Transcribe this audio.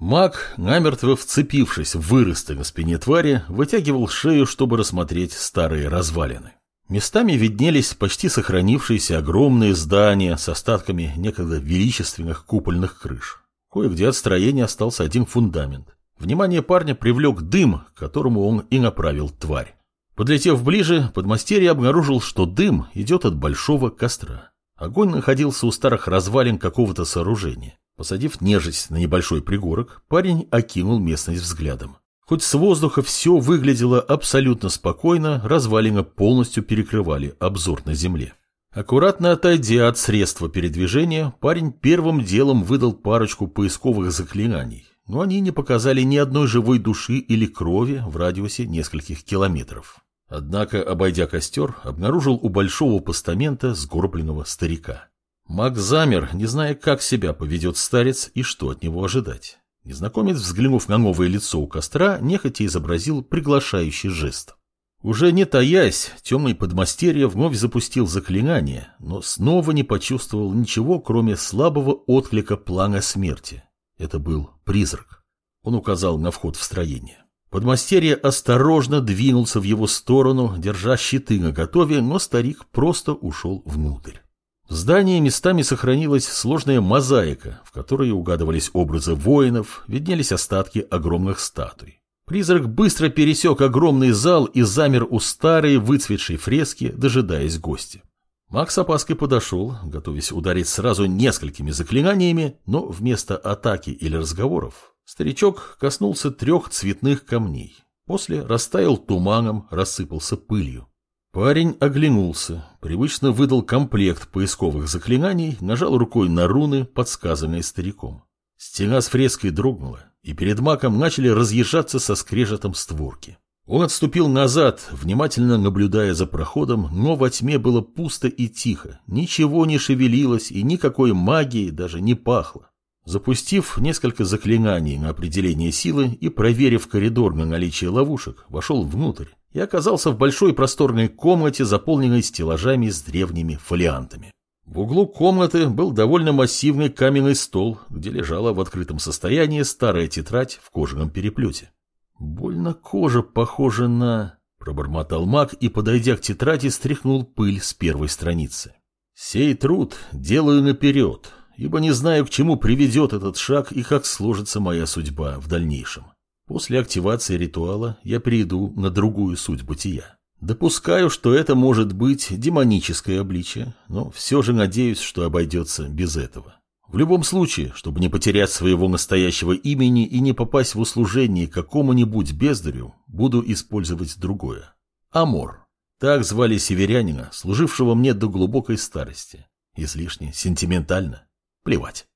Маг, намертво вцепившись в выросты на спине твари, вытягивал шею, чтобы рассмотреть старые развалины. Местами виднелись почти сохранившиеся огромные здания с остатками некогда величественных купольных крыш. Кое-где от строения остался один фундамент. Внимание парня привлек дым, к которому он и направил тварь. Подлетев ближе, подмастерье обнаружил, что дым идет от большого костра. Огонь находился у старых развалин какого-то сооружения. Посадив нежить на небольшой пригорок, парень окинул местность взглядом. Хоть с воздуха все выглядело абсолютно спокойно, развалины полностью перекрывали обзор на земле. Аккуратно отойдя от средства передвижения, парень первым делом выдал парочку поисковых заклинаний, но они не показали ни одной живой души или крови в радиусе нескольких километров. Однако, обойдя костер, обнаружил у большого постамента сгорбленного старика. Маг замер, не зная, как себя поведет старец и что от него ожидать. Незнакомец, взглянув на новое лицо у костра, нехотя изобразил приглашающий жест. Уже не таясь, темный подмастерье вновь запустил заклинание, но снова не почувствовал ничего, кроме слабого отклика плана смерти. Это был призрак. Он указал на вход в строение. Подмастерье осторожно двинулся в его сторону, держа щиты наготове, но старик просто ушел внутрь. В здании местами сохранилась сложная мозаика, в которой угадывались образы воинов, виднелись остатки огромных статуй. Призрак быстро пересек огромный зал и замер у старой выцветшей фрески, дожидаясь гостя. Макс опаской подошел, готовясь ударить сразу несколькими заклинаниями, но вместо атаки или разговоров старичок коснулся трех цветных камней. После растаял туманом, рассыпался пылью. Парень оглянулся, привычно выдал комплект поисковых заклинаний, нажал рукой на руны, подсказанные стариком. Стена с фреской дрогнула, и перед маком начали разъезжаться со скрежетом створки. Он отступил назад, внимательно наблюдая за проходом, но во тьме было пусто и тихо, ничего не шевелилось и никакой магии даже не пахло. Запустив несколько заклинаний на определение силы и проверив коридор на наличие ловушек, вошел внутрь и оказался в большой просторной комнате, заполненной стеллажами с древними фолиантами. В углу комнаты был довольно массивный каменный стол, где лежала в открытом состоянии старая тетрадь в кожаном переплете. «Больно кожа похожа на...» — пробормотал маг и, подойдя к тетради, стряхнул пыль с первой страницы. «Сей труд делаю наперед, ибо не знаю, к чему приведет этот шаг и как сложится моя судьба в дальнейшем. После активации ритуала я перейду на другую суть бытия. Допускаю, что это может быть демоническое обличие, но все же надеюсь, что обойдется без этого. В любом случае, чтобы не потерять своего настоящего имени и не попасть в услужение какому-нибудь бездарю, буду использовать другое. Амор. Так звали северянина, служившего мне до глубокой старости. Излишне сентиментально. Плевать.